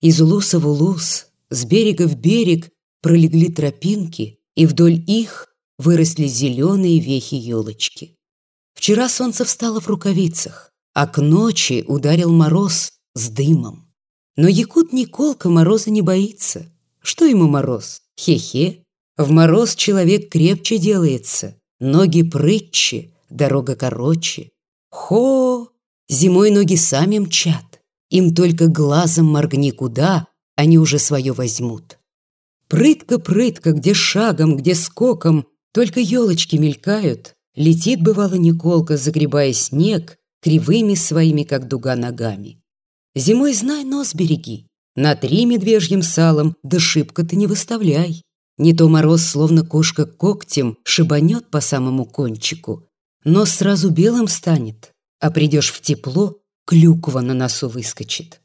Из улуса в улус, с берега в берег пролегли тропинки, и вдоль их выросли зеленые вехи елочки. Вчера солнце встало в рукавицах, а к ночи ударил мороз с дымом. Но якут Николка мороза не боится. Что ему мороз? Хе-хе. В мороз человек крепче делается, ноги прытче, дорога короче. Хо! Зимой ноги сами мчат. Им только глазом моргни куда, они уже свое возьмут. Прытко-прытко, где шагом, где скоком, только елочки мелькают. Летит, бывало, Николка, загребая снег, кривыми своими, как дуга, ногами. Зимой знай нос береги, на три медвежьим салом, да шибко ты не выставляй. Не то мороз, словно кошка когтем, шибанет по самому кончику. Нос сразу белым станет, а придешь в тепло, клюква на носу выскочит.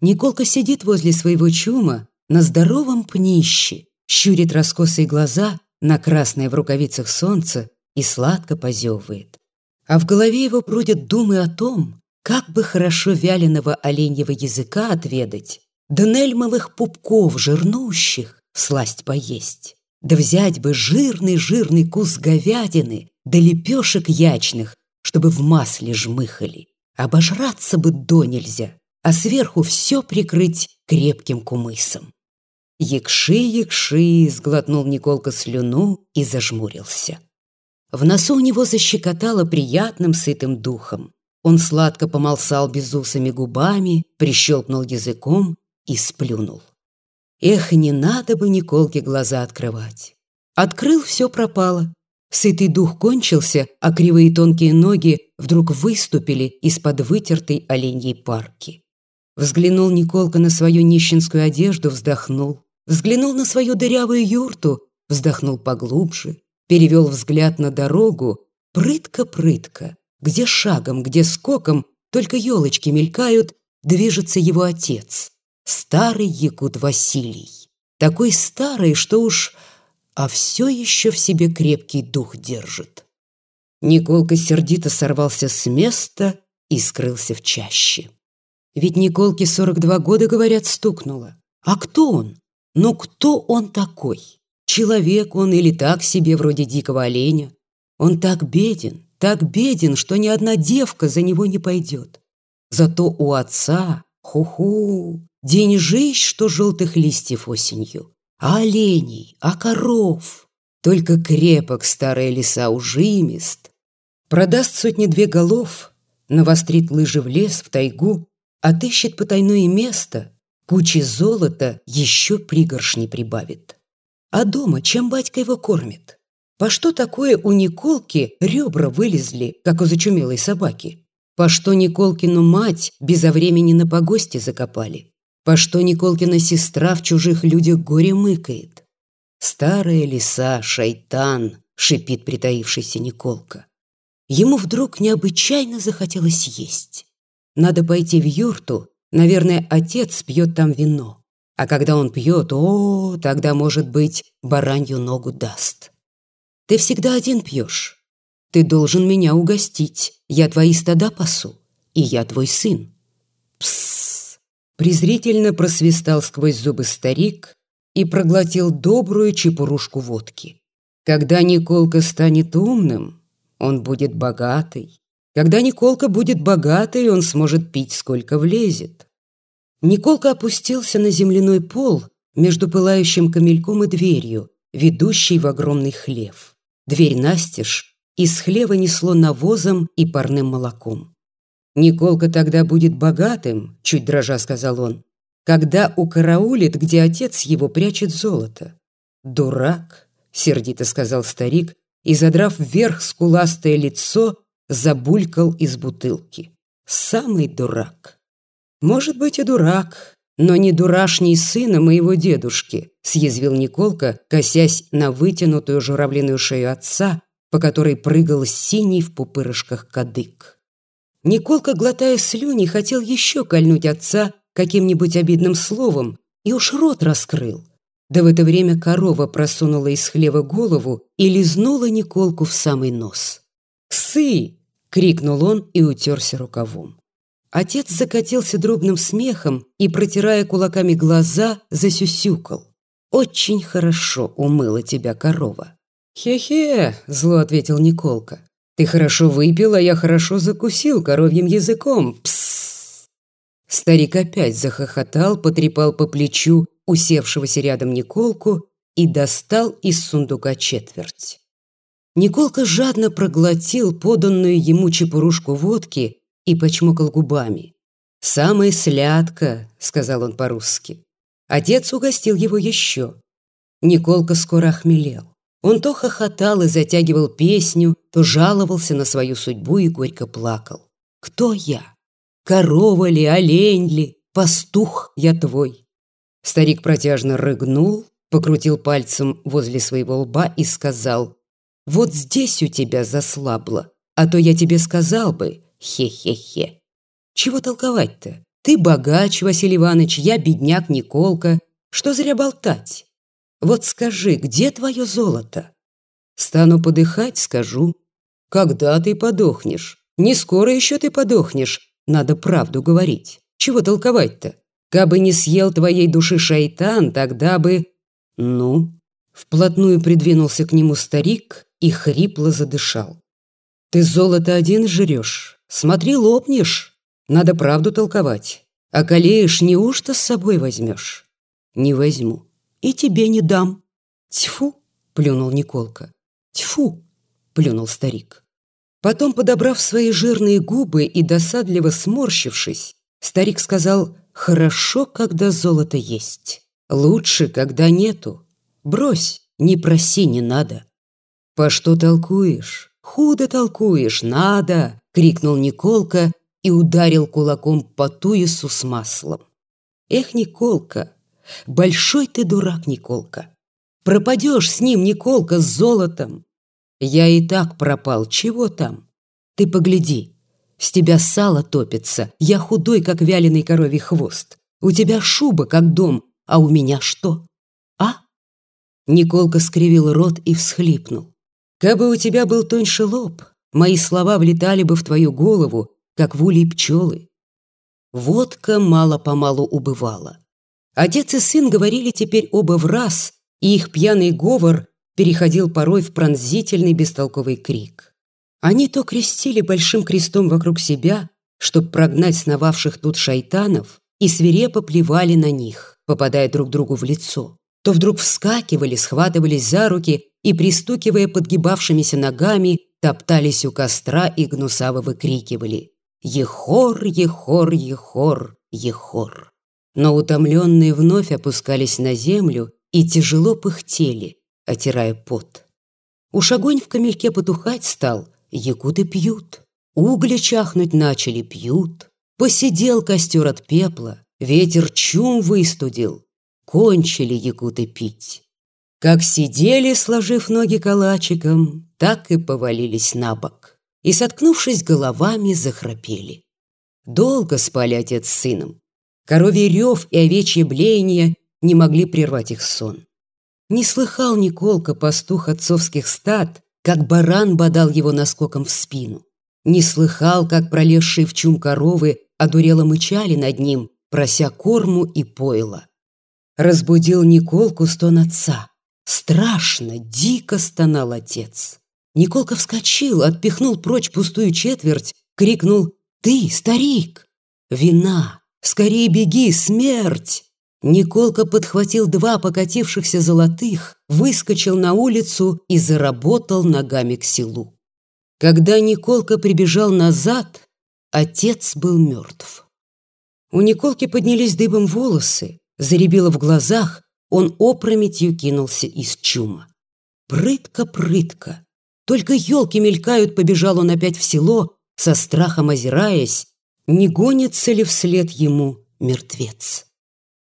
Николка сидит возле своего чума на здоровом пнище, щурит раскосые глаза на красное в рукавицах солнце и сладко позевывает. А в голове его бродят думы о том, как бы хорошо вяленого оленьего языка отведать, да нельмовых пупков жирнущих, всласть поесть. Да взять бы жирный-жирный кус говядины, да лепешек ячных, чтобы в масле жмыхали. Обожраться бы до нельзя, а сверху все прикрыть крепким кумысом. «Якши, якши!» — сглотнул Николка слюну и зажмурился. В носу у него защекотало приятным сытым духом. Он сладко помолсал безусыми губами, прищелкнул языком и сплюнул. Эх, не надо бы Николке глаза открывать. Открыл, все пропало. Сытый дух кончился, а кривые тонкие ноги вдруг выступили из-под вытертой оленьей парки. Взглянул Николка на свою нищенскую одежду, вздохнул. Взглянул на свою дырявую юрту, вздохнул поглубже, перевел взгляд на дорогу, прытко-прытко, где шагом, где скоком, только елочки мелькают, движется его отец старый якут Василий. Такой старый, что уж, а все еще в себе крепкий дух держит. Николка сердито сорвался с места и скрылся в чаще. Ведь Николке 42 года, говорят, стукнуло. А кто он? Ну кто он такой? Человек он или так себе, вроде дикого оленя? Он так беден, так беден, что ни одна девка за него не пойдет. Зато у отца, ху-ху, Деньжищ, что желтых листьев осенью, а оленей, а коров. Только крепок старая леса ужимист. Продаст сотни-две голов, навострит лыжи в лес, в тайгу, отыщет потайное место, кучи золота еще пригоршни прибавит. А дома чем батька его кормит? По что такое у Николки ребра вылезли, как у зачумелой собаки? По что Николкину мать безо времени на погосте закопали? По что Николкина сестра в чужих людях горе мыкает? Старая лиса, шайтан, шипит притаившийся Николка. Ему вдруг необычайно захотелось есть. Надо пойти в юрту, наверное, отец пьет там вино. А когда он пьет, о, тогда, может быть, баранью ногу даст. Ты всегда один пьешь. Ты должен меня угостить. Я твои стада пасу, и я твой сын. Псс. Презрительно просвистал сквозь зубы старик и проглотил добрую чепурушку водки. Когда Николка станет умным, он будет богатый. Когда Николка будет богатый, он сможет пить сколько влезет. Николка опустился на земляной пол между пылающим камельком и дверью, ведущей в огромный хлев. Дверь настежь, из хлева несло навозом и парным молоком. «Николка тогда будет богатым», — чуть дрожа сказал он, «когда укараулит, где отец его прячет золото». «Дурак», — сердито сказал старик, и, задрав вверх скуластое лицо, забулькал из бутылки. «Самый дурак». «Может быть, и дурак, но не дурашний сына моего дедушки», съязвил Николка, косясь на вытянутую журавлиную шею отца, по которой прыгал синий в пупырышках кадык. Николка, глотая слюни, хотел еще кольнуть отца каким-нибудь обидным словом и уж рот раскрыл. Да в это время корова просунула из хлева голову и лизнула Николку в самый нос. «Сы!» — крикнул он и утерся рукавом. Отец закатился дробным смехом и, протирая кулаками глаза, засюсюкал. «Очень хорошо умыла тебя корова». «Хе-хе», — зло ответил Николка. «Ты хорошо выпил, а я хорошо закусил коровьим языком. Псс!» Старик опять захохотал, потрепал по плечу усевшегося рядом Николку и достал из сундука четверть. Николка жадно проглотил поданную ему чепурушку водки и почмокал губами. «Самая слядка», — сказал он по-русски. Отец угостил его еще. Николка скоро охмелел. Он то хохотал и затягивал песню, то жаловался на свою судьбу и горько плакал. «Кто я? Корова ли, олень ли, пастух я твой?» Старик протяжно рыгнул, покрутил пальцем возле своего лба и сказал, «Вот здесь у тебя заслабло, а то я тебе сказал бы, хе-хе-хе». «Чего толковать-то? Ты богач, Василий Иванович, я бедняк Николка. Что зря болтать? Вот скажи, где твое золото?» «Стану подыхать, скажу». «Когда ты подохнешь? Не скоро еще ты подохнешь. Надо правду говорить. Чего толковать-то? Кабы не съел твоей души шайтан, тогда бы «Ну?» Вплотную придвинулся к нему старик и хрипло задышал. «Ты золото один жрешь? Смотри, лопнешь. Надо правду толковать. А колеешь, неужто с собой возьмешь?» «Не возьму. И тебе не дам». «Тьфу!» – плюнул Николка. «Тьфу!» – плюнул старик. Потом, подобрав свои жирные губы и досадливо сморщившись, старик сказал «Хорошо, когда золото есть». Лучше, когда нету. Брось, не проси, не надо. По что толкуешь? Худо толкуешь, надо, крикнул Николка и ударил кулаком по туесу с маслом. Эх, Николка, большой ты дурак, Николка. Пропадешь с ним, Николка, с золотом. Я и так пропал, чего там? Ты погляди, с тебя сало топится, я худой, как вяленый коровий хвост. У тебя шуба, как дом, а у меня что? А? Николка скривил рот и всхлипнул. Кабы у тебя был тоньше лоб, мои слова влетали бы в твою голову, как в улей пчелы. Водка мало-помалу убывала. Отец и сын говорили теперь оба в раз, и их пьяный говор переходил порой в пронзительный бестолковый крик. Они то крестили большим крестом вокруг себя, чтобы прогнать сновавших тут шайтанов, и свирепо плевали на них попадая друг другу в лицо, то вдруг вскакивали, схватывались за руки и, пристукивая подгибавшимися ногами, топтались у костра и гнусаво выкрикивали «Ехор, ехор, ехор, ехор». Но утомленные вновь опускались на землю и тяжело пыхтели, отирая пот. Уж огонь в камельке потухать стал, якуты пьют. Угли чахнуть начали, пьют. Посидел костер от пепла, Ветер чум выстудил, кончили якуты пить. Как сидели, сложив ноги калачиком, так и повалились на бок. И, соткнувшись головами, захрапели. Долго спали отец с сыном. Коровий рев и овечье блеяние не могли прервать их сон. Не слыхал Николка, пастух отцовских стад, как баран бодал его наскоком в спину. Не слыхал, как пролезшие в чум коровы одурело мычали над ним, прося корму и пойла. Разбудил Николку стон отца. Страшно, дико стонал отец. Николка вскочил, отпихнул прочь пустую четверть, крикнул «Ты, старик! Вина! Скорее беги, смерть!» Николка подхватил два покатившихся золотых, выскочил на улицу и заработал ногами к селу. Когда Николка прибежал назад, отец был мертв. У Николки поднялись дыбом волосы, заребило в глазах, он опрометью кинулся из чума. Прытко-прытко. Только елки мелькают, побежал он опять в село, со страхом озираясь, не гонится ли вслед ему мертвец.